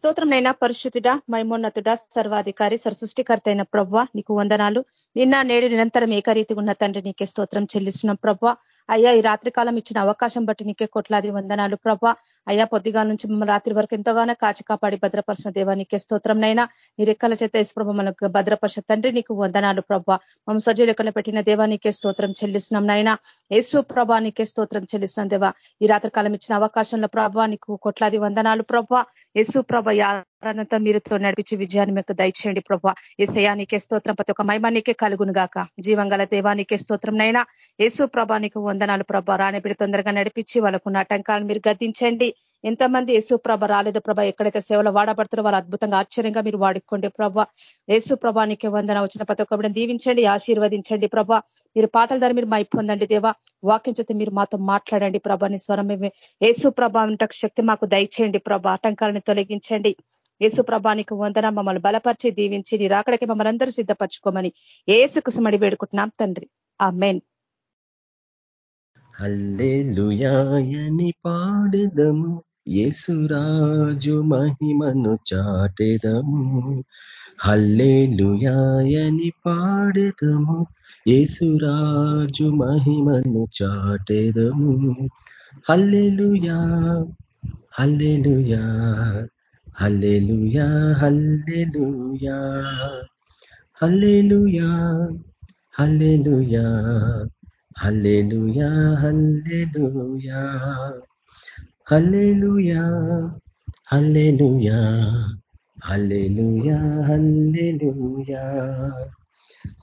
స్తోత్రంనైనా పరిశుద్ధుడ మైమోన్నతుడ సర్వాధికారి సరసృష్టికర్త అయిన ప్రవ్వ నీకు వందనాలు. నిన్న నేడు నిరంతరం ఏకరీతిగా ఉన్న తండ్రి నీకే స్తోత్రం చెల్లిస్తున్నాం. ప్రవ్వ అయ్యా ఈ రాత్రి కాలం ఇచ్చిన అవకాశం బట్టి నీకే కొట్లాది వందనాలు. ప్రభా అయ్యా పొద్దుగా నుంచి మమ్మల్ని రాత్రి వరకు ఎంతగానో కాచి కాపాడి భద్రపరిచిన దేవా నీకే స్తోత్రం నైనా. నీ రెక్కల చేత ప్రభ మనకు భద్రపరిచిన తండ్రి నీకు వందనాలు ప్రభా. మమ్మ సజ్జ పెట్టిన దేవా నీకే స్తోత్రం చెల్లిస్తున్నాం నైనా. యేసు ప్రభా నీకే స్తోత్రం చెల్లిస్తున్నాం దేవా. ఈ రాత్రి కాలం ఇచ్చిన అవకాశంలో ప్రభా నీకు కొట్లాది వందనాలు ప్రభా. యేసు ప్రభ ఆరాధనతో మీరుతో నడిపించి విజయాన్ని మీకు దయచేయండి ప్రభా. ఏసయానికే స్తోత్రం. ప్రతి ఒక్క నీకే కలుగును గాక జీవంగల దేవానికే స్తోత్రం నైనా. యేసు ప్రభా నీకు వందనాలు ప్రభ. రాణబిడి తొందరగా నడిపించి వాళ్ళకున్న ఆటంకాలను మీరు గద్దించండి. ఎంతమంది యేసు ప్రభ రాలేదు ప్రభ. ఎక్కడైతే సేవలు వాడబడుతున్న వాళ్ళు అద్భుతంగా ఆశ్చర్యంగా మీరు వాడుకోండి ప్రభ. యేసు ప్రభానికి వందన వచ్చిన ప్రతి ఒక్క దీవించండి ఆశీర్వదించండి ప్రభ. మీరు పాటల ద్వారా మీరు మై పొందండి దేవా. వాక్యం చేత మీరు మాతో మాట్లాడండి ప్రభాని స్వరం యేసు ప్రభా శక్తి మాకు దయచేయండి ప్రభ. ఆటంకాలను తొలగించండి. యేసు ప్రభానికి వందన మమ్మల్ని బలపరిచి దీవించి నీ రాకడికి మమ్మల్ని అందరూ సిద్ధపరచుకోమని ఏసుకుసమడి వేడుకుంటున్నాం తండ్రి. ఆ మెయిన్ హల్లెలుయాయని పాడదము. యేసురాజు మహిమను చాటెదము. హల్లెలుయాయని పాడెదము. యేసురాజు మహిమను చాటెదము. Hallelujah hallelujah hallelujah hallelujah hallelujah hallelujah. Hallelujah hallelujah hallelujah hallelujah hallelujah hallelujah.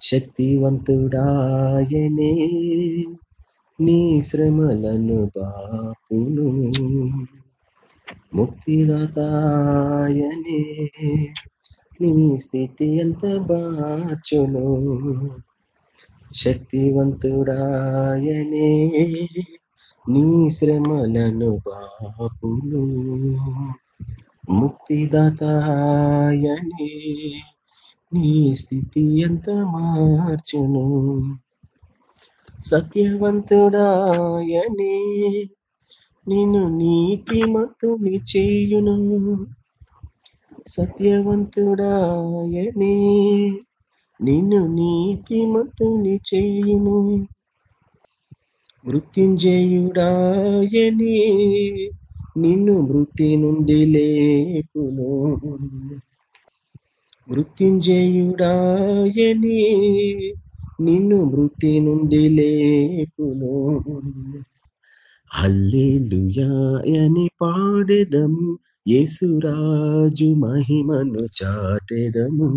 శక్తివంతుడాయనే నీ శ్రమలను బాపును. ముక్తిదాతాయనే నీ స్థితి ఎంత బాచును. శక్తివంతుడాయనే. నీ శ్రమలను బాపును. ముక్తిదాతాయనే. నీ స్థితి ఎంత మార్చును. సత్యవంతుడాయనే. నిన్ను నీతిమతుని చేయును. సత్యవంతుడాయనే. నిన్ను నీతిమతుని చేయును. మృత్యుంజయుడాయని నిన్ను మృతి నుండి లేపును. మృత్యుంజయుడాయని నిన్ను మృతి నుండి లేపును. హల్లేలుయాయని పాడెదము. యేసురాజు మహిమను చాటెదము.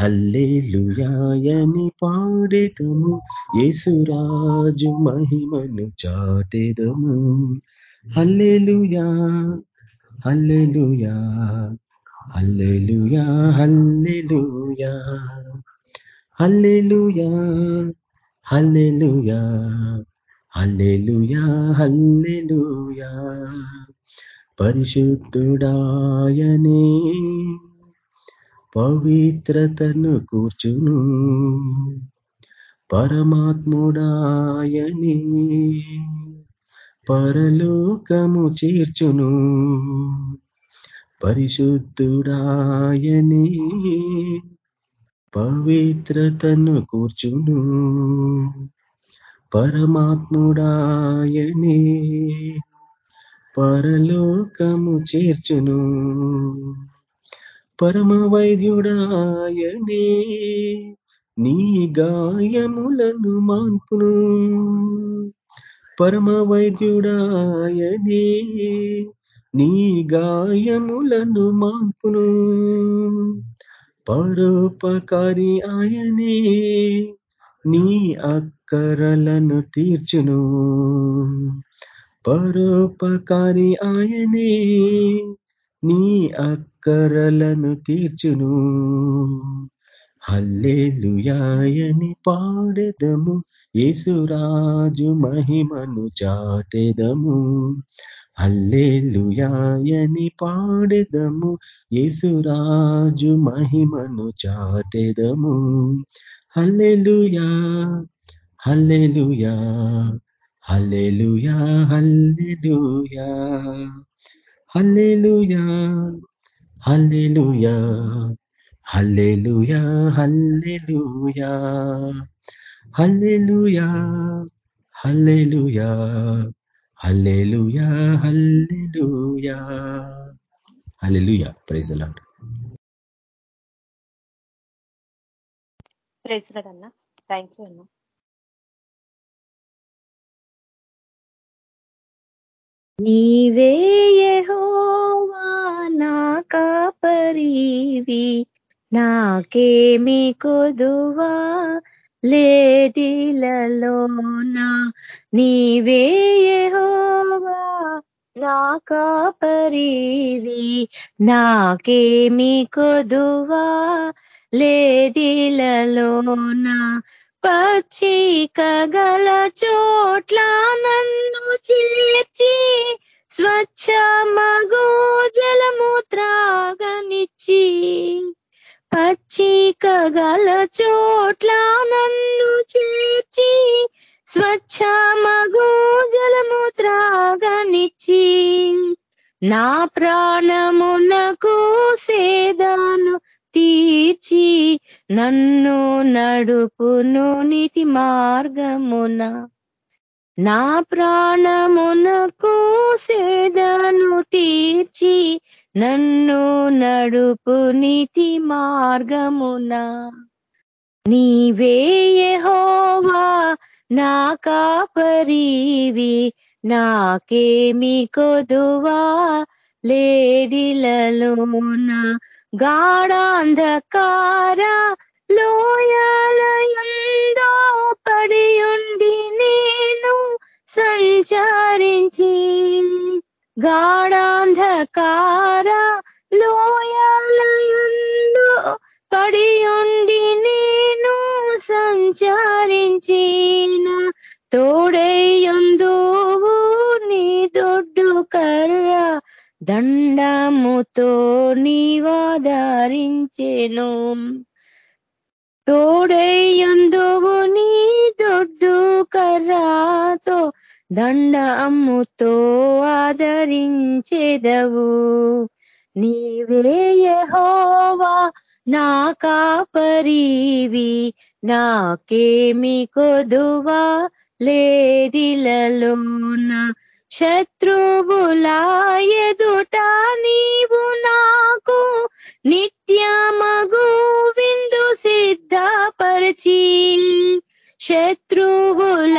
హల్లేలుయాయని పాడేదము. యేసురాజు మహిమను చాటెదము. Hallelujah hallelujah hallelujah hallelujah hallelujah hallelujah hallelujah hallelujah. పరిశుద్ధుడాయనే పవిత్రతను కూర్చును. పరమాత్ముడాయని పరలోకము చేర్చును. పరిశుద్ధుడాయని పవిత్రతను కూర్చును. పరమాత్ముడాయని పరలోకము చేర్చును. పరమ వైద్యుడాయనే నీ గాయములను మాన్పును పరమ వైద్యుడాయనే నీ గాయములను మాన్పును పరోపకారి ఆయనే నీ అక్కరలను తీర్చును. పరోపకారి ఆయనే నీ అక్క అక్కరలను తీర్చును. హల్లేలుయాయని పాడెదము. యేసురాజు మహిమను చాటెదము. హల్లేలుయాయని పాడెదము. యేసురాజు మహిమను చాటెదము. Hallelujah hallelujah hallelujah hallelujah hallelujah. Hallelujah hallelujah hallelujah hallelujah hallelujah hallelujah hallelujah. Hallelujah praise a lot praise అన్న. థ్యాంక్ యూ అన్నా. నీవే యెహోవా నా కాపరివి. నాకేమి కొదువా లేదిలలోనా. నీవే యెహోవా నా కాపరివి. నాకేమి కొదువా లేదిలలోనా. పచ్చిక గల చోట్ల నన్ను చేర్చి స్వచ్ఛ మగో జలము త్రాగనిచ్చి పచ్చిక గల చోట్ల నన్ను చేర్చి స్వచ్ఛ మగో జలము త్రాగనిచ్చి నా ప్రాణమునకు సేదాను తీర్చి నన్ను నడుపును నీతి మార్గమున. నా ప్రాణమునకు సేదను తీర్చి నన్ను నడుపు నీతి మార్గమున. నీవే హోవా నా కాపరివి నాకేమి కొదువా లేడిలలోన గాఢాంధకార లోయాలయందో పడియుండి నేను సంచరించి. గాఢాంధకార లోయాలయందో పడియుండి నేను సంచరించిన. తో దండముతో నీవాదరించెను. తోడేయుందువు నీ దొడ్డు కర్రతో దండముతో ఆదరించెదవు. నీవే యెహోవా నా కాపరివి నాకేమి కొదువా లేదిలలోన శత్రువుల ఎదుట నీవు నాకు నిత్యమగు విందు సిద్ధపరిచి. శత్రువుల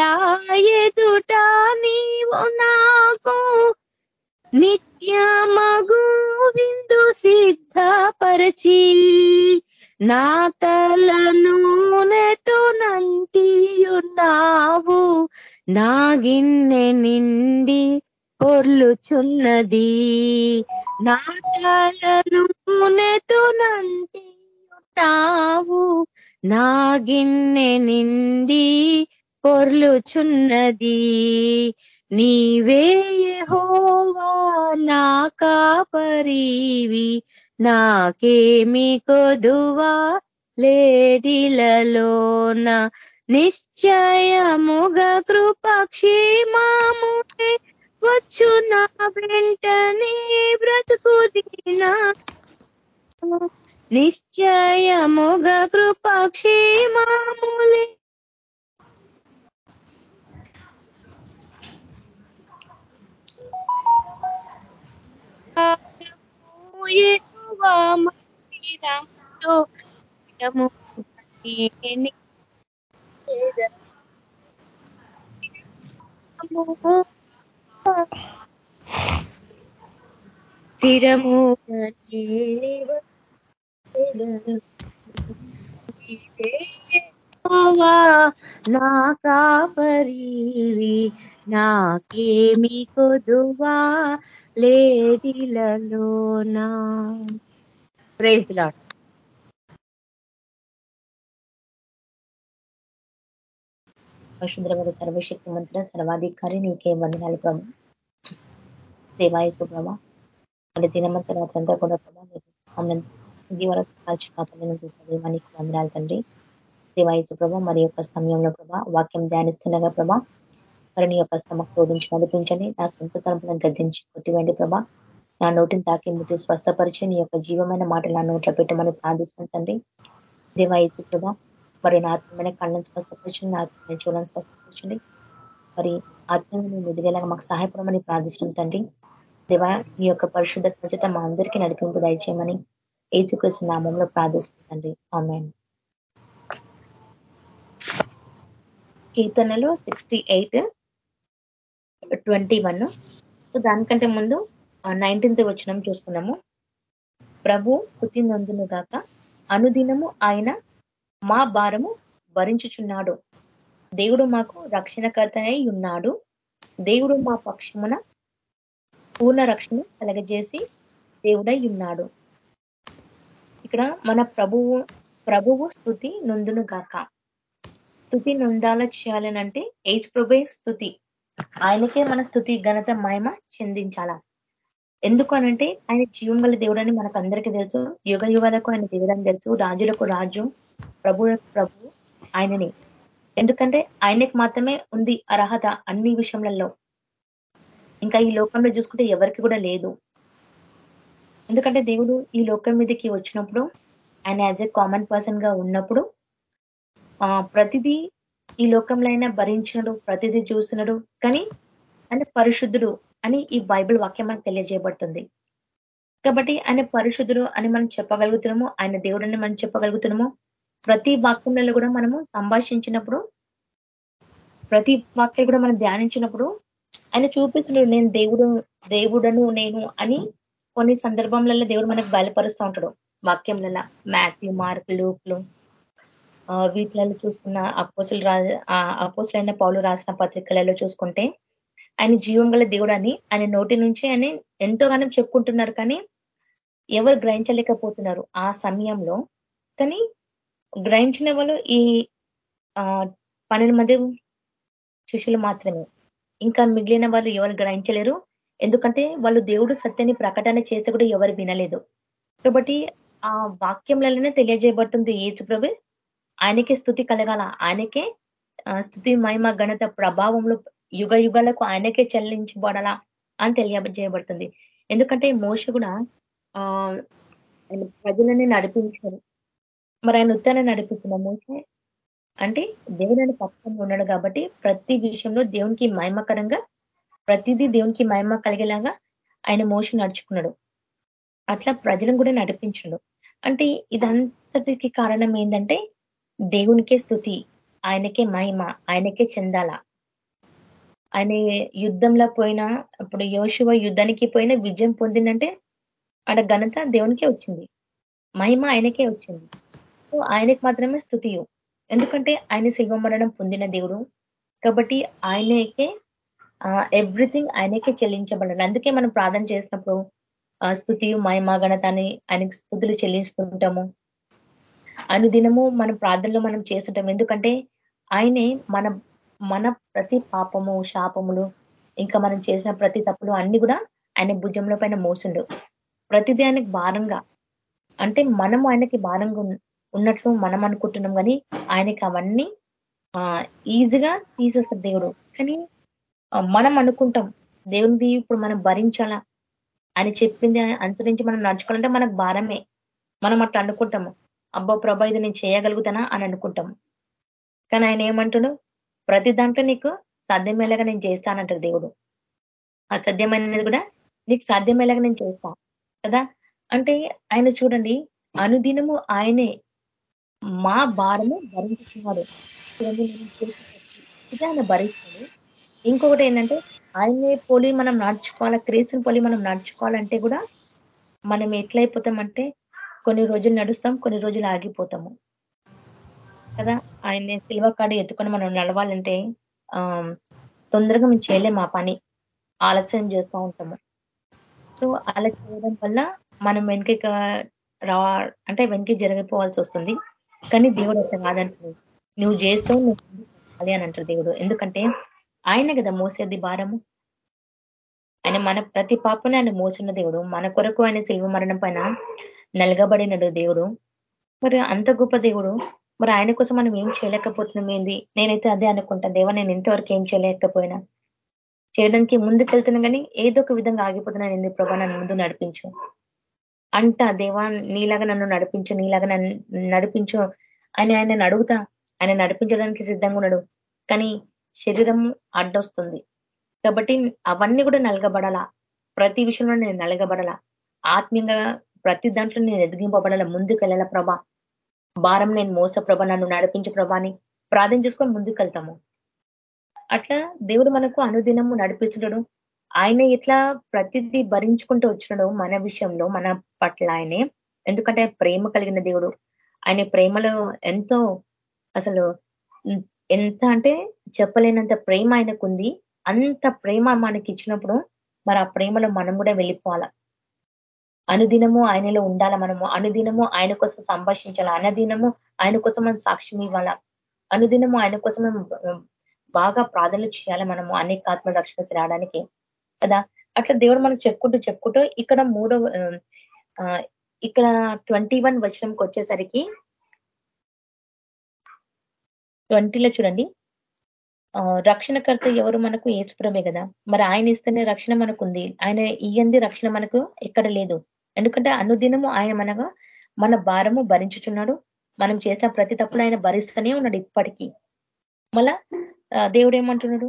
ఎదుట నీవు నాకు నిత్యమగు విందు సిద్ధపరచి. నా తలను నంటియున్నావు. నా గిన్నె నిండి పొర్లుచున్నది. నా తలను నెతునంటియున్నావు నా గిన్నె నిండి పొర్లుచున్నది. నీవే హోవా నా కాపరివి. నాకేమి కొదువా లేదిలలోన నిశ్చయముగ కృపక్షేమాము వచ్చు నా వెంటనే బ్రతుకు నిశ్చయముగ కృపక్షేమాములే ఎటువా స్థిరముగా నా కాపరివి నాకేమి కొదువా లేడిలలోనా ప్రైజ్ లాడ్ పరిశుద్రమైన సర్వశక్తి మంత్రుల సర్వాధికారి నీకే వందనాలు ప్రభు. దేవాయసు ప్రభ మరి దినమంతా రాత్రంతా కూడా ప్రభా ఇది వరకు కాల్చి వందనాలు తండ్రి. దేవాయసు ప్రభ మరి యొక్క సమయంలో ప్రభా వాక్యం ధ్యానిస్తుండగా ప్రభా మరి నీ యొక్క స్తమకు తోడించి నడిపించండి. నా సొంత తరపున గద్దించి కొట్టివేండి ప్రభా. నా నోటిని తాకి ముట్టి స్వస్థపరిచి నీ యొక్క జీవమైన మాటలు నా నోట్లో పెట్టమని ప్రార్థిస్తుంటండి తండ్రి. ప్రభా మరి నా ఆత్మమైన కళ్ళను స్పష్టపరచండి నా ఆత్మీయ చూడని స్పష్టపరచండి మరి ఆత్మీయ ఎదిగేలాగా మాకు సహాయపడమని ప్రార్థిస్తున్నాం తండ్రి. దేవా యొక్క పరిశుద్ధ చేత మా అందరికీ నడిపింపు దయచేయమని ఏచుకృష్ణ నామంలో ప్రార్థిస్తుంది ఆమెన్. కీర్తనలో sixty eight twenty one. So దానికంటే ముందు నైన్టీన్త్ వచ్చినం చూసుకున్నాము ప్రభు స్థుతి నందును గాక అనుదినము ఆయన మా భారము భరించుచున్నాడు. దేవుడు మాకు రక్షణకర్తనై ఉన్నాడు. దేవుడు మా పక్షమున పూర్ణ రక్షణ కలగజేసి దేవుడై ఉన్నాడు. ఇక్కడ మన ప్రభువు ప్రభువు స్థుతి నొందును గాక. స్థుతి నొందాల చేయాలనంటే ఏజ్ ప్రభే స్థుతి. ఆయనకే మన స్థుతి ఘనత మహిమ చెందించాలా. ఎందుకు అనంటే ఆయన జీవం గల దేవుడని మనకు అందరికీ తెలుసు. యుగ యుగాలకు ఆయన దేవుడని తెలుసు. రాజులకు రాజు ప్రభు ప్రభు ఆయనని. ఎందుకంటే ఆయనకి మాత్రమే ఉంది అర్హత అన్ని విషయంలో. ఇంకా ఈ లోకంలో చూసుకుంటే ఎవరికి కూడా లేదు. ఎందుకంటే దేవుడు ఈ లోకం మీదకి వచ్చినప్పుడు ఆయన యాజ్ ఎ కామన్ పర్సన్గా ఉన్నప్పుడు ఆ ప్రతిదీ ఈ లోకంలో అయినా భరించినడు ప్రతిదీ చూసినడు. కానీ ఆయన పరిశుద్ధుడు అని ఈ బైబిల్ వాక్యం మనకు తెలియజేయబడుతుంది. కాబట్టి ఆయన పరిశుద్ధుడు అని మనం చెప్పగలుగుతున్నాము ఆయన దేవుడని మనం చెప్పగలుగుతున్నాము ప్రతి వాక్యంలో కూడా మనము సంభాషించినప్పుడు ప్రతి వాక్యం కూడా మనం ధ్యానించినప్పుడు ఆయన చూపిస్తున్నాడు నేను దేవుడు దేవుడను నేను అని కొన్ని సందర్భంలలో దేవుడు మనకు బయలుపరుస్తూ ఉంటాడు. వాక్యంలలో మ్యాథ్యూ మార్క్ లూక్లు వీటిలలో చూసుకున్న అపోసులు అపోసులైన పౌలు రాసిన పత్రికలలో చూసుకుంటే ఆయన జీవం గల దేవుడు అని ఆయన నోటి నుంచి ఆయన ఎంతోగానో చెప్పుకుంటున్నారు కానీ ఎవరు గ్రహించలేకపోతున్నారు ఆ సమయంలో. కానీ గ్రహించిన వాళ్ళు ఈ పన్నెండు మంది శిష్యులు మాత్రమే. ఇంకా మిగిలిన వాళ్ళు ఎవరు గ్రహించలేరు. ఎందుకంటే వాళ్ళు దేవుడు సత్యాన్ని ప్రకటన చేస్తే కూడా ఎవరు వినలేదు. కాబట్టి ఆ వాక్యంలోనే తెలియజేయబడుతుంది ఏచు ప్రభు. ఆయనకే స్థుతి కలగాల. ఆయనకే స్థుతి మహిమ ఘనత ప్రభావంలో యుగ యుగాలకు ఆయనకే చెల్లించబడాలా అని తెలియజేయబడుతుంది. ఎందుకంటే మోష కూడా ఆ ఆయన ప్రజలని నడిపించారు మరి ఆయన ఉత్తరాన్ని నడిపిస్తున్న మోసే అంటే దేవుడు ఆయన ఉన్నాడు కాబట్టి ప్రతి విషయంలో దేవునికి మహిమకరంగా ప్రతిదీ దేవునికి మహిమ కలిగేలాగా ఆయన మోషన్ నడుచుకున్నాడు. అట్లా ప్రజలను కూడా నడిపించడు. అంటే ఇదంతటికి కారణం ఏంటంటే దేవునికే స్థుతి ఆయనకే మహిమ ఆయనకే చెందాల. ఆయన యుద్ధంలో పోయినా ఇప్పుడు యోశువ యుద్ధానికి పోయిన విజయం పొందిందంటే ఆడ ఘనత దేవునికే వచ్చింది. మహిమ ఆయనకే వచ్చింది. సో ఆయనకి మాత్రమే స్థుతియు ఎందుకంటే ఆయన శిల్వ మరణం పొందిన దేవుడు. కాబట్టి ఆయనకే ఎవ్రీథింగ్ ఆయనకే చెల్లించబడాలి అందుకే మనం ప్రార్థన చేసినప్పుడు స్థుతి మహిమ గణతాన్ని ఆయనకి స్థుతులు చెల్లిస్తుంటాము. అనుదినము మన ప్రార్థనలో మనం చేస్తుంటాం ఎందుకంటే ఆయనే మన మన ప్రతి పాపము శాపములు ఇంకా మనం చేసిన ప్రతి తప్పులు అన్ని కూడా ఆయన భుజంలో పైన మోసిండు. ప్రతిదీ ఆయనకి భారంగా. అంటే మనం ఆయనకి భారంగా ఉన్నట్లు మనం అనుకుంటున్నాం కానీ ఆయనకి అవన్నీ ఈజీగా తీసేస్తారు దేవుడు. కానీ మనం అనుకుంటాం దేవునిది ఇప్పుడు మనం భరించాలా అని చెప్పింది అనుసరించి మనం నడుచుకోవాలంటే మనకు భారమే. మనం అట్లా అనుకుంటాము అబ్బా ప్రభా ఇది నేను చేయగలుగుతానా అని అనుకుంటాము. కానీ ఆయన ఏమంటాడు ప్రతి దాంట్లో నీకు సాధ్యమేలాగా నేను చేస్తానంటాడు దేవుడు. అసాధ్యమైనది కూడా నీకు సాధ్యమేలాగా నేను చేస్తా కదా? అంటే ఆయన చూడండి అనుదినము ఆయనే మా భారము భరించుతున్నాడు ఆయన భరిస్తుంది ఇంకొకటి ఏంటంటే ఆయనే పోలి మనం నడుచుకోవాలా క్రీస్తుని పోలి మనం నడుచుకోవాలంటే కూడా మనం ఎట్లయిపోతామంటే కొన్ని రోజులు నడుస్తాం కొన్ని రోజులు ఆగిపోతాము. కదా? ఆయన సిల్వ కాడి ఎత్తుకొని మనం నడవాలంటే తొందరగా మేము చేయలేము ఆ పని. ఆలస్యం చేస్తూ ఉంటాము. సో అలా చేయడం వల్ల మనం వెనక రా అంటే వెనక జరిగిపోవాల్సి వస్తుంది. కానీ దేవుడు అట్లా కాదంటాడు నువ్వు చేస్తావు నువ్వు అని అంటారు దేవుడు. ఎందుకంటే ఆయన కదా మోసేది భారము. ఆయన మన ప్రతి పాపని ఆయన మోసిన దేవుడు. మన కొరకు ఆయన శిల్వ మరణం పైన నలగబడినడు దేవుడు. మరి అంత గొప్ప దేవుడు. మరి ఆయన కోసం మనం ఏం చేయలేకపోతున్నాం ఏంది? నేనైతే అదే అనుకుంటా. దేవ నేను ఇంతవరకు ఏం చేయలేకపోయినా. చేయడానికి ముందుకెళ్తున్నా కానీ ఏదో ఒక విధంగా ఆగిపోతున్నాను ఎందుకు ప్రభా నన్ను ముందు నడిపించు? అంట దేవా నీలాగా నన్ను నడిపించు నీలాగా నన్ను నడిపించు అని ఆయన అడుగుతా ఆయన నడిపించడానికి సిద్ధంగా ఉన్నాడు. కానీ శరీరం అడ్డొస్తుంది. కాబట్టి అవన్నీ కూడా నలగబడాలా? ప్రతి విషయంలో నేను నలగబడాలా? ఆత్మీయంగా ప్రతి దాంట్లో నేను ఎదిగింపబడాలా? ముందుకు వెళ్ళాల ప్రభా? భారం నేను మోస ప్రభ నన్ను నడిపించు ప్రభాని ప్రార్థన చేసుకొని ముందుకు వెళ్తాము అట్లా దేవుడు మనకు అనుదినము నడిపిస్తున్నాడు ఆయన ఇట్లా ప్రతిదీ భరించుకుంటూ వచ్చినాడు మన విషయంలో మన పట్ల ఆయనే. ఎందుకంటే ప్రేమ కలిగిన దేవుడు. ఆయన ప్రేమలో ఎంతో అసలు ఎంత అంటే చెప్పలేనంత ప్రేమ ఆయనకుంది. అంత ప్రేమ మనకి ఇచ్చినప్పుడు మరి ఆ ప్రేమలో మనం కూడా వెళ్ళిపోవాలా? అనుదినము ఆయనలో ఉండాలా మనము? అనుదినము ఆయన కోసం సంభాషించాలి? అనుదినము ఆయన కోసం మనం సాక్ష్యం ఇవ్వాలా? అనుదినము ఆయన కోసం బాగా ప్రార్థనలు చేయాలి మనము అనేక ఆత్మ రక్షణకి రావడానికి? కదా? అట్లా దేవుడు మనకు చెప్పుకుంటూ చెప్పుకుంటూ ఇక్కడ మూడో ఇక్కడ ట్వంటీ వన్ వచనంకి వచ్చేసరికి ట్వంటీలో చూడండి. రక్షణకర్త ఎవరు మనకు? ఏసుప్రమే కదా. మరి ఆయన ఇస్తేనే రక్షణ మనకుంది. ఆయన ఇయ్యంది రక్షణ మనకు ఎక్కడ లేదు. ఎందుకంటే అనుదినము ఆయన మనగా మన భారము భరించుచున్నాడు. మనం చేసిన ప్రతి తప్పుడు ఆయన భరిస్తూనే ఉన్నాడు ఇప్పటికీ. మళ్ళా దేవుడు ఏమంటున్నాడు?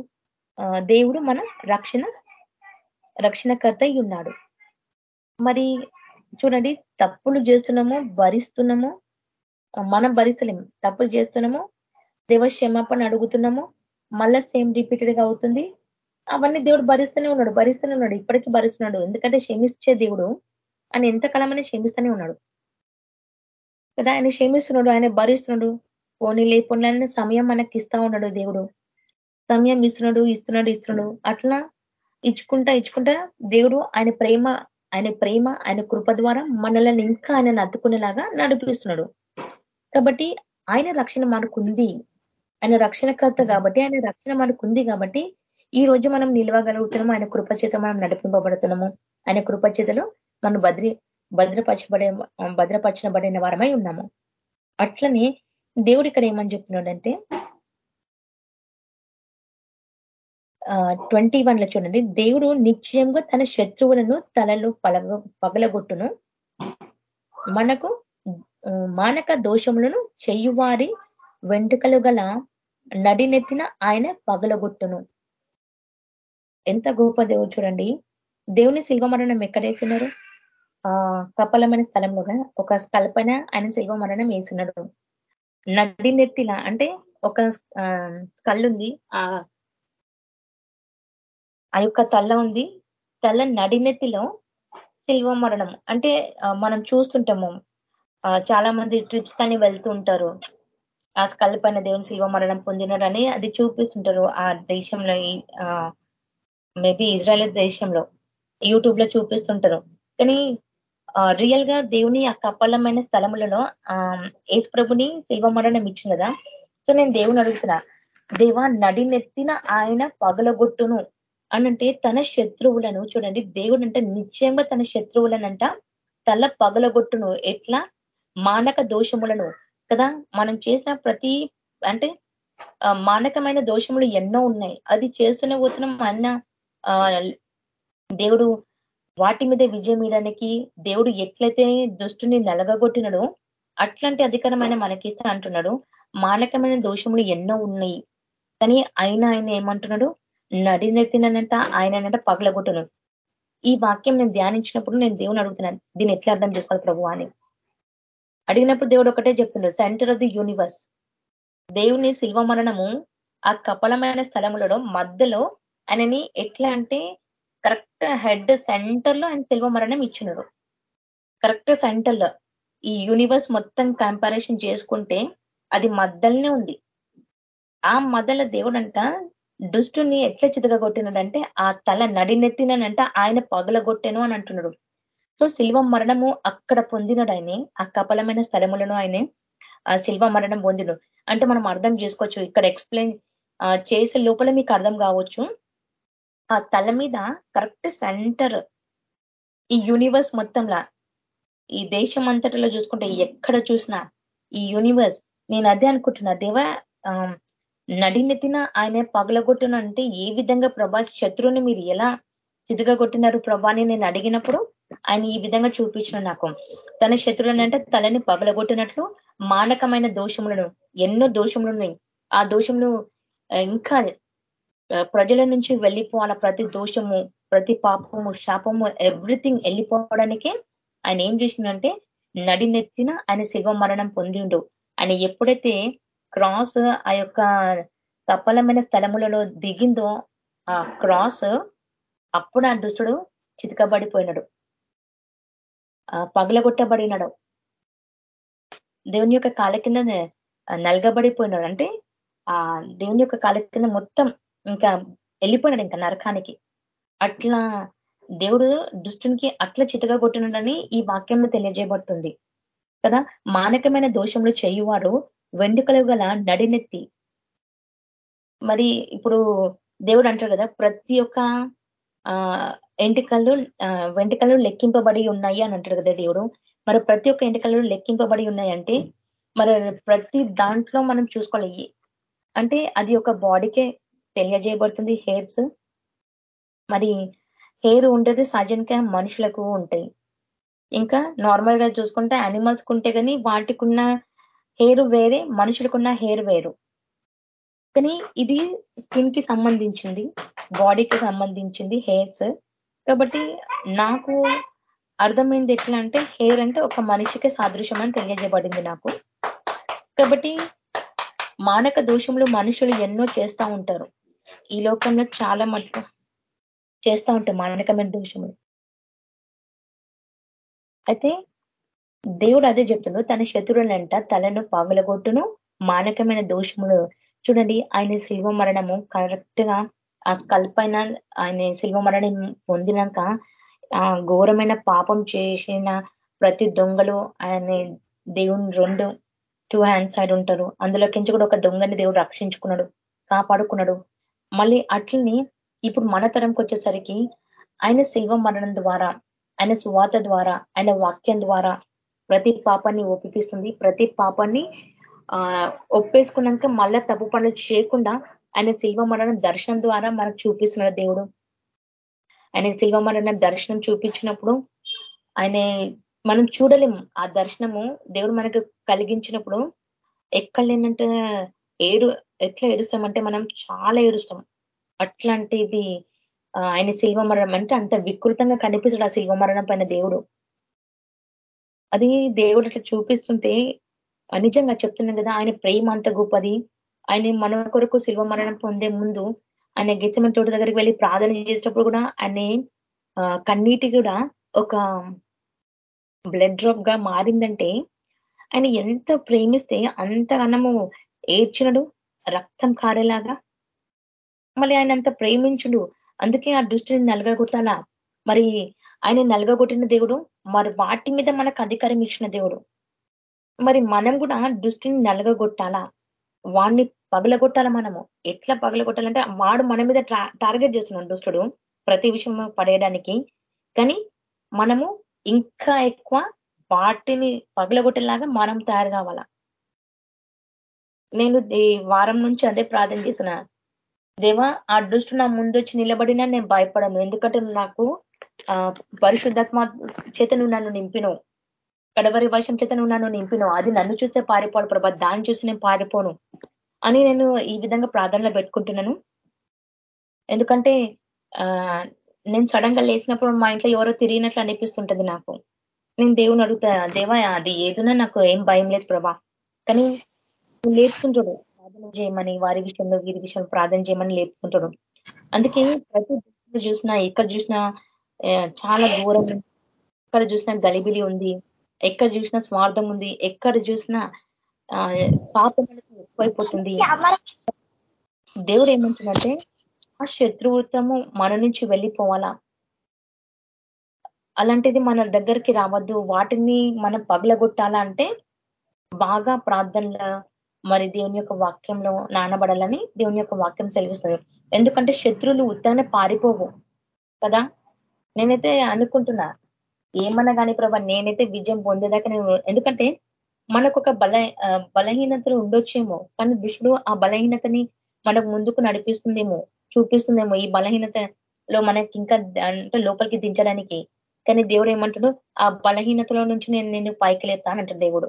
దేవుడు మన రక్షణ రక్షణకర్త ఉన్నాడు. మరి చూడండి తప్పులు చేస్తున్నాము భరిస్తున్నాము మనం భరిస్తలేము తప్పులు చేస్తున్నాము దేవ క్షమాపణ అడుగుతున్నాము మళ్ళా సేమ్ రిపీటెడ్గా అవుతుంది. అవన్నీ దేవుడు భరిస్తూనే ఉన్నాడు భరిస్తూనే ఉన్నాడు ఇప్పటికీ భరిస్తున్నాడు. ఎందుకంటే క్షమించే దేవుడు ఆయన ఎంతకాలమని క్షమిస్తూనే ఉన్నాడు. కదా ఆయన క్షమిస్తున్నాడు ఆయన భరిస్తున్నాడు. పోనీ లేకుండా సమయం మనకి ఇస్తా ఉన్నాడు దేవుడు. సమయం ఇస్తున్నాడు ఇస్తున్నాడు ఇస్తున్నాడు. అట్లా ఇచ్చుకుంటా ఇచ్చుకుంటా దేవుడు ఆయన ప్రేమ ఆయన ప్రేమ ఆయన కృప ద్వారా మనల్ని ఇంకా ఆయన అత్తుకునేలాగా నడిపిస్తున్నాడు. కాబట్టి ఆయన రక్షణ మనకుంది ఆయన రక్షణకర్త కాబట్టి ఆయన రక్షణ మనకుంది కాబట్టి ఈ రోజు మనం నిలవగలుగుతున్నాము. ఆయన కృపచేత మనం నడిపింపబడుతున్నాము. ఆయన కృపచేతలో మనం భద్రి భద్రపరచబడే భద్రపరచబడిన వారమై ఉన్నాము. అట్లనే దేవుడు ఇక్కడ ఏమని చెప్తున్నాడంటే ట్వంటీ వన్లో చూడండి. దేవుడు నిశ్చయంగా తన శత్రువులను తలలు పలగ పగలగొట్టును. మనకు మానక దోషములను చెయ్యువారి వెంట్రుకలు గల నడినెత్తిన ఆయన పగలగొట్టును. ఎంత గొప్ప దేవుడు చూడండి. దేవుని శిల్వ మరణం ఎక్కడేసినారు? ఆ కపలమైన స్థలంలో ఒక కల్పన ఆయన శిల్వ మరణం వేసినాడు. నడినెత్తిన అంటే ఒక స్కల్ ఉంది ఆ ఆ యొక్క తల్ల ఉంది. తల్ల నడినెత్తిలో శిల్వ మరణం. అంటే మనం చూస్తుంటాము. చాలా మంది ట్రిప్స్ కానీ వెళ్తూ ఉంటారు. ఆ స్కల్ పైన దేవుని శిల్వ మరణం పొందినారని అది చూపిస్తుంటారు ఆ దేశంలో మేబీ ఇజ్రాయల్ దేశంలో. యూట్యూబ్లో చూపిస్తుంటారు. కానీ రియల్గా దేవుని ఆ కపలమైన స్థలములలో ఏసు ప్రభుని శిల్వ మరణం ఇచ్చింది కదా. సో నేను దేవుని అడుగుతున్నా. దేవా నడినెత్తిన ఆయన పగలగొట్టును. అనంటే తన శత్రువులను చూడండి దేవుడు అంటే నిశ్చయంగా తన శత్రువులనంట. తల పగలగొట్టును. ఎట్లా? మానక దోషములను కదా మనం చేసిన ప్రతి అంటే మానకమైన దోషములు ఎన్నో ఉన్నాయి. అది చేస్తూనే పోతున్నాం. అన్న దేవుడు వాటి మీద విజయం ఇవ్వడానికి దేవుడు ఎట్లయితే దుష్టుని నలగగొట్టినడో అట్లాంటి అధికారమైన మనకిస్తా అంటున్నాడు. మానకమైన దోషములు ఎన్నో ఉన్నాయి. కానీ అయినా ఆయన ఏమంటున్నాడు? నడినెత్తినంట ఆయన పగలగొట్టును. ఈ వాక్యం నేను ధ్యానించినప్పుడు నేను దేవుని అడుగుతున్నాను దీన్ని ఎట్లా అర్థం చేసుకోవాలి ప్రభు అని. అడిగినప్పుడు దేవుడు ఒకటే చెప్తున్నాడు సెంటర్ ఆఫ్ ది యూనివర్స్ దేవుని శిల్వ మరణము ఆ కపలమైన స్థలములలో మధ్యలో ఆయనని ఎట్లా అంటే కరెక్ట్ హెడ్ సెంటర్లో ఆయన శిల్వ మరణం ఇచ్చినాడు కరెక్ట్ సెంటర్లో ఈ యూనివర్స్ మొత్తం కంపారిజన్ చేసుకుంటే అది మద్దలనే ఉంది. ఆ మదల దేవుడంట దుష్టుని ఎట్లా చితగొట్టినాడంటే ఆ తల నడినెత్తినంట ఆయన పగలగొట్టెను అని అంటున్నాడు. సో శిల్వ మరణము అక్కడ పొందినడు ఆయనే ఆ కపలమైన స్థలములను ఆయనే ఆ శిల్వ మరణం పొందిడు. అంటే మనం అర్థం చేసుకోవచ్చు ఇక్కడ ఎక్స్ప్లెయిన్ చేసే లోపల మీకు అర్థం కావచ్చు. ఆ తల మీద కరెక్ట్ సెంటర్ ఈ యూనివర్స్ మొత్తంలా ఈ దేశం అంతటిలో చూసుకుంటే ఎక్కడ చూసినా ఈ యూనివర్స్ నేను అదే అనుకుంటున్నా దేవా నడినెత్తిన ఆయన పగలగొట్టునంటే ఏ విధంగా ప్రభా శత్రువుని మీరు ఎలా కొట్టినారు ప్రభాని నేను అడిగినప్పుడు ఆయన ఈ విధంగా చూపించిన నాకు. తన శత్రువులను అంటే తలని పగలగొట్టినట్లు మానకమైన దోషములను ఎన్నో దోషములు ఆ దోషములు ఇంకా ప్రజల నుంచి వెళ్ళిపోవాల ప్రతి దోషము ప్రతి పాపము శాపము ఎవ్రీథింగ్ వెళ్ళిపోవడానికే ఆయన ఏం చేసిందంటే నడినెత్తిన ఆయన శివ మరణం పొందిండు. ఆయన ఎప్పుడైతే క్రాస్ ఆ యొక్క తప్పలమైన స్థలములలో దిగిందో ఆ క్రాస్ అప్పుడు ఆ దుష్టుడు చితకబడిపోయినాడు. పగలగొట్టబడినాడు. దేవుని యొక్క కాల కింద నలగబడిపోయినాడు. అంటే ఆ దేవుని యొక్క కాల కింద మొత్తం ఇంకా వెళ్ళిపోయినాడు ఇంకా నరకానికి. అట్లా దేవుడు దుష్టునికి అట్లా చితగా కొట్టినాడని ఈ వాక్యంలో తెలియజేయబడుతుంది. కదా? మానకమైన దోషములు చేయువారు వెండుకలు గల నడినెత్తి. మరి ఇప్పుడు దేవుడు అంటారు కదా ప్రతి ఒక్క ఆ ఎంటికలు వెంటికలు లెక్కింపబడి ఉన్నాయి అని అంటారు కదా దేవుడు. మరి ప్రతి ఒక్క ఎంటికలు లెక్కింపబడి ఉన్నాయంటే మరి ప్రతి దాంట్లో మనం చూసుకోవాలి. అంటే అది ఒక బాడీకే తెలియజేయబడుతుంది హెయిర్స్. మరి హెయిర్ ఉండేది సహజంగా మనుషులకు ఉంటాయి. ఇంకా నార్మల్గా చూసుకుంటే యానిమల్స్ ఉంటే కానీ వాటికి ఉన్న హెయిర్ వేరే మనుషులకున్న హెయిర్ వేరు. కానీ ఇది స్కిన్కి సంబంధించింది బాడీకి సంబంధించింది హెయిర్స్. కాబట్టి నాకు అర్థమైంది ఎట్లా అంటే హెయిర్ అంటే ఒక మనిషికి సాదృశ్యం అని తెలియజేయబడింది నాకు. కాబట్టి మానక దోషంలో మనుషులు ఎన్నో చేస్తూ ఉంటారు. ఈ లోకంలో చాలా మటుకు చేస్తూ ఉంటారు మానకమైన దోషములు. అయితే దేవుడు అదే చెప్తున్నాడు తన శత్రువులంట తలను పగలగొట్టును మానకమైన దోషములు. చూడండి ఆయన శిల్వ మరణము కరెక్ట్గా ఆ స్కల్పైన ఆయన శిల్వ మరణం పొందినాక ఆ ఘోరమైన పాపం చేసిన ప్రతి దొంగలు ఆయన దేవుని రెండు టూ హ్యాండ్ సైడ్ ఉంటారు. అందులోకించి కూడా ఒక దొంగని దేవుడు రక్షించుకున్నాడు కాపాడుకున్నాడు. మళ్ళీ అట్లని ఇప్పుడు మన తరంకి వచ్చేసరికి ఆయన శిల్వ మరణం ద్వారా ఆయన సువాత ద్వారా ఆయన వాక్యం ద్వారా ప్రతి పాపాన్ని ఒప్పిస్తుంది ప్రతి పాపాన్ని ఆ ఒప్పేసుకున్నాక మళ్ళా తప్పు పనులు చేయకుండా ఆయన శిల్వ మరణం దర్శనం ద్వారా మనకు చూపిస్తున్నాడు దేవుడు. ఆయన శిల్వ మరణం దర్శనం చూపించినప్పుడు ఆయన మనం చూడలేము ఆ దర్శనము దేవుడు మనకు కలిగించినప్పుడు ఎక్కడ లేనంటే ఏడు ఎట్లా ఏడుస్తామంటే మనం చాలా ఏడుస్తాం. అట్లాంటిది ఆయన శిల్వ మరణం అంటే అంత వికృతంగా కనిపిస్తాడు ఆ శిల్వ మరణం పైన దేవుడు. అది దేవుడు అట్లా చూపిస్తుంటే నిజంగా చెప్తున్నాం కదా ఆయన ప్రేమ అంత గొప్పది. ఆయన మన కొరకు శిల్వ మరణం పొందే ముందు ఆయన గెచ్చమని తోట దగ్గరికి వెళ్ళి ప్రార్థన చేసేటప్పుడు కూడా ఆయన కన్నీటి కూడా ఒక బ్లడ్ డ్రాప్గా మారిందంటే ఆయన ఎంత ప్రేమిస్తే అంత అన్నము ఏడ్చినడు రక్తం కారేలాగా. మళ్ళీ ఆయన అంత ప్రేమించుడు. అందుకే ఆ దృష్టిని నలగగొట్టాలా? మరి ఆయన నలగగొట్టిన దేవుడు మరి వాటి మీద మనకు అధికారం ఇచ్చిన దేవుడు. మరి మనం కూడా దృష్టిని నలగగొట్టాలా? వాడిని పగలగొట్టాలా మనము? ఎట్లా పగలగొట్టాలంటే వాడు మన మీద టార్గెట్ చేస్తున్నాడు దుష్టుడు ప్రతి విషయం పడేయడానికి. కానీ మనము ఇంకా ఎక్కువ వాటిని పగలగొట్టేలాగా మనం తయారు కావాలా? నేను ఈ వారం నుంచి అదే ప్రార్థన చేసిన దేవా ఆ దృష్టి నా ముందు వచ్చి నిలబడినా నేను భయపడను. ఎందుకంటే నాకు పరిశుద్ధాత్మ చేత నువ్వు నన్ను నింపినవు కడవరి వర్షం చేత నువ్వు నన్ను నింపినవు అది నన్ను చూసే పారిపోవాలి ప్రభా. దాన్ని చూసి నేను పారిపోను అని నేను ఈ విధంగా ప్రార్థనలో పెట్టుకుంటున్నాను. ఎందుకంటే ఆ నేను సడన్గా లేచినప్పుడు మా ఇంట్లో ఎవరో తిరిగినట్లు అనిపిస్తుంటది నాకు. నేను దేవుని అడుగుతా దేవా అది ఏదున్నా నాకు ఏం భయం లేదు ప్రభా. కానీ లేపుతుంటాడు ప్రార్థన చేయమని వారి విషయంలో వీరి విషయంలో ప్రార్థన చేయమని లేపుతుంటాడు అందుకే ప్రతి చూసినా ఎక్కడ చూసినా చాలా దూరం. ఎక్కడ చూసినా గలిబిలి ఉంది. ఎక్కడ చూసినా స్వార్థం ఉంది. ఎక్కడ చూసినా పాపం ఎక్కువైపోతుంది. దేవుడు ఏమంటున్నట్టే ఆ శత్రువృత్తము మన నుంచి వెళ్ళిపోవాలా? అలాంటిది మన దగ్గరికి రావద్దు. వాటిని మనం పగలగొట్టాలా అంటే బాగా ప్రార్థనలో మరి దేవుని యొక్క వాక్యంలో నానబడాలని దేవుని యొక్క వాక్యం సెలవిస్తుంది. ఎందుకంటే శత్రువులు ఉత్తానే పారిపోవు. కదా? నేనైతే అనుకుంటున్నా ఏమన్నా కానీ ప్రభా నేనైతే విజయం పొందేదాకా నేను ఎందుకంటే మనకు ఒక బల బలహీనతలు ఉండొచ్చేమో కానీ దుష్టుడు ఆ బలహీనతని మనకు ముందుకు నడిపిస్తుందేమో చూపిస్తుందేమో ఈ బలహీనతలో మనకి ఇంకా అంటే లోపలికి దించడానికి. కానీ దేవుడు ఏమంటాడు ఆ బలహీనతలో నుంచి నేను నేను పైకి లేస్తానంటాడు దేవుడు.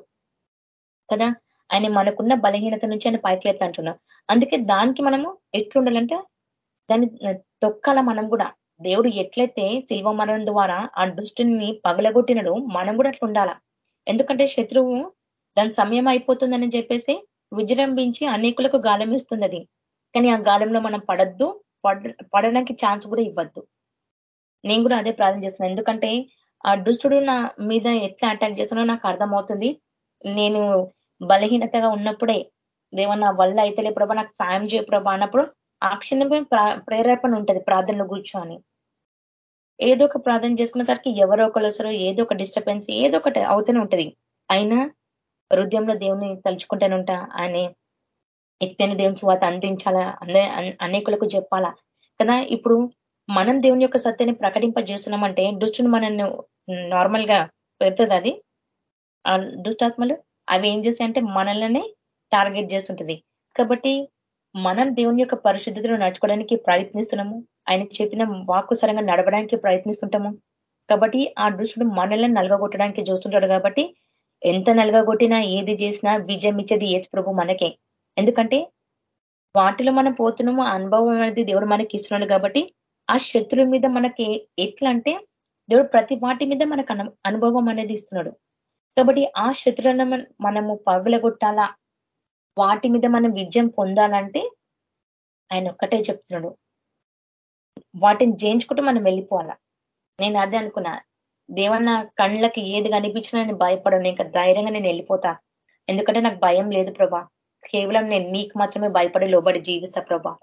కదా? ఆయన మనకున్న బలహీనత నుంచి ఆయన పైకి లేస్తా అంటున్నా అందుకే దానికి మనము ఎట్లుండాలంటే దాన్ని తొక్కాల మనం కూడా. దేవుడు ఎట్లయితే శిల్వ మరణం ద్వారా ఆ దృష్టిని పగలగొట్టినడు మనం కూడా అట్లా ఉండాల? ఎందుకంటే శత్రువు దాని సమయం అయిపోతుందని చెప్పేసి విజృంభించి అనేకులకు గాలం ఇస్తుంది అది కానీ ఆ గాలంలో మనం పడద్దు పడడానికి ఛాన్స్ కూడా ఇవ్వద్దు. నేను కూడా అదే ప్రార్థన చేస్తున్నాను ఎందుకంటే ఆ దుష్టుడు నా మీద ఎట్లా అటాక్ చేస్తున్నా నాకు అర్థమవుతుంది. నేను బలహీనతగా ఉన్నప్పుడే దేవన్నా వల్ల అయితే లేప్రభా నాకు సాయం చేయప్రభా అన్నప్పుడు ఆ క్షణమే ప్రేరేపణ ఉంటుంది ప్రార్థనలో కూర్చొని. ఏదో ఒక ప్రార్థన చేసుకునేసరికి ఎవరో ఒకరు వస్తారో ఏదో ఒక డిస్టర్బెన్స్ ఏదో ఒకటి అవుతూనే ఉంటుంది. అయినా హృదయంలో దేవుని తలుచుకుంటానుంటా ఆయన ఎత్తైన దేవుని చువాత అందించాలా? అనేకులకు చెప్పాలా? కదా ఇప్పుడు మనం దేవుని యొక్క సత్యాన్ని ప్రకటింపజేస్తున్నామంటే దుష్టుని మనల్ని నార్మల్గా పెడుతుంది అది? దుష్టాత్మలు అవి ఏం చేస్తాయంటే మనల్ని టార్గెట్ చేస్తుంటది. కాబట్టి మనం దేవుని యొక్క పరిశుద్ధతను నడుచుకోవడానికి ప్రయత్నిస్తున్నాము. ఆయన చెప్పిన వాక్కు సరంగా నడవడానికి ప్రయత్నిస్తుంటాము. కాబట్టి ఆ దృష్టుడు మనల్ని నలగగొట్టడానికి చూస్తుంటాడు కాబట్టి ఎంత నలగగొట్టినా ఏది చేసినా విజయం ఇచ్చేది ఏజ్ ప్రభు మనకే. ఎందుకంటే వాటిలో మనం పోతున్నాము అనుభవం అనేది దేవుడు మనకి ఇస్తున్నాడు కాబట్టి ఆ శత్రువు మీద మనకి ఎట్లా అంటే దేవుడు ప్రతి వాటి మీద మనకు అనుభవం అనేది ఇస్తున్నాడు. కాబట్టి ఆ శత్రువులను మనము పగులగొట్టాలా? వాటి మీద మనం విజయం పొందాలంటే ఆయన ఒక్కటే చెప్తున్నాడు. వాటిని జయించుకుంటూ మనం వెళ్ళిపోవాలా? నేను అదే అనుకున్నా. దేవన్న కళ్ళకి ఏది కనిపించినా నేను భయపడను ఇంకా ధైర్యంగా నేను వెళ్ళిపోతా. ఎందుకంటే నాకు భయం లేదు ప్రభా. కేవలం నేను నీకు మాత్రమే భయపడి లోబడి జీవిస్తా ప్రభా.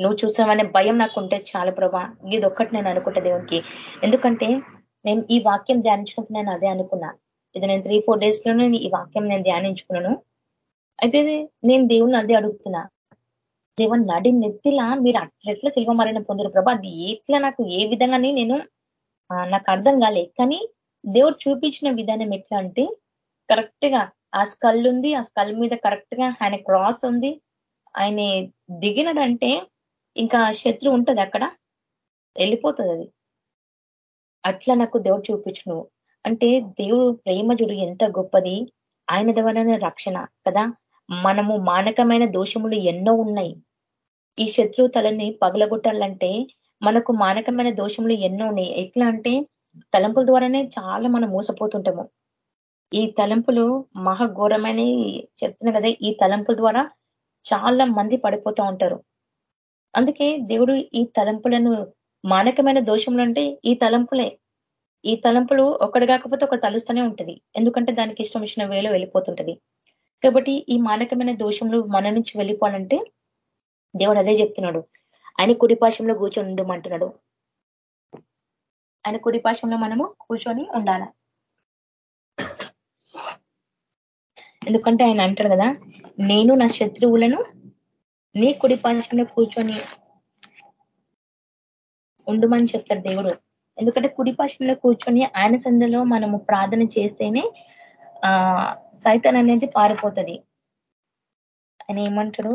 నువ్వు చూసావనే భయం నాకు ఉంటే చాలు ప్రభా. ఇది ఒక్కటి నేను అనుకుంటా దేవునికి. ఎందుకంటే నేను ఈ వాక్యం ధ్యానించినప్పుడు నేను అదే అనుకున్నా. ఇది నేను త్రీ ఫోర్ డేస్లోనే ఈ వాక్యం నేను ధ్యానించుకున్నాను. అయితే నేను దేవుణ్ణి అదే అడుగుతున్నా. దేవుని నడి నెత్తిలా మీరు అట్లెట్లా శిల్వ మరణం పొందారు ప్రభా? అది ఎట్లా నాకు ఏ విధంగానే నేను నాకు అర్థం కాలే. కానీ దేవుడు చూపించిన విధానం ఎట్లా అంటే కరెక్ట్గా ఆ స్కల్ ఉంది ఆ స్కల్ మీద కరెక్ట్గా ఆయన క్రాస్ ఉంది. ఆయన దిగినడంటే ఇంకా శత్రు ఉంటది అక్కడ వెళ్ళిపోతుంది అది. అట్లా నాకు దేవుడు చూపించు అంటే దేవుడు ప్రేమ చూడు ఎంత గొప్పది. ఆయన ద్వారానే రక్షణ కదా? మనము మానకమైన దోషములు ఎన్నో ఉన్నాయి. ఈ శత్రు తలని పగలగొట్టాలంటే మనకు మానకమైన దోషములు ఎన్నో ఉన్నాయి. ఎట్లా అంటే తలంపుల ద్వారానే చాలా మనం మోసపోతుంటాము. ఈ తలంపులు మహాఘోరమైన చెప్తున్నా కదా ఈ తలంపుల ద్వారా చాలా మంది పడిపోతూ ఉంటారు. అందుకే దేవుడు ఈ తలంపులను మానకమైన దోషములు అంటే ఈ తలంపులే. ఈ తలంపులు ఒకటి కాకపోతే ఒకటి తలుస్తూనే ఉంటుంది. ఎందుకంటే దానికి ఇష్టం ఇచ్చిన వేలో వెళ్ళిపోతుంటది. కాబట్టి ఈ మానకమైన దోషములు మన నుంచి వెళ్ళిపోవాలంటే దేవుడు అదే చెప్తున్నాడు. ఆయన కుడిపాశంలో కూర్చొని ఉండమంటున్నాడు. ఆయన కుడిపాశంలో మనము కూర్చొని ఉండాల? ఎందుకంటే ఆయన అంటాడు కదా నేను నా శత్రువులను నీ కుడిపాశంలో కూర్చొని ఉండమని చెప్తాడు దేవుడు. ఎందుకంటే కుడిపాశంలో కూర్చొని ఆయన సందులో మనము ప్రార్థన చేస్తేనే ఆ అనేది పారిపోతుంది. ఆయన ఏమంటాడు?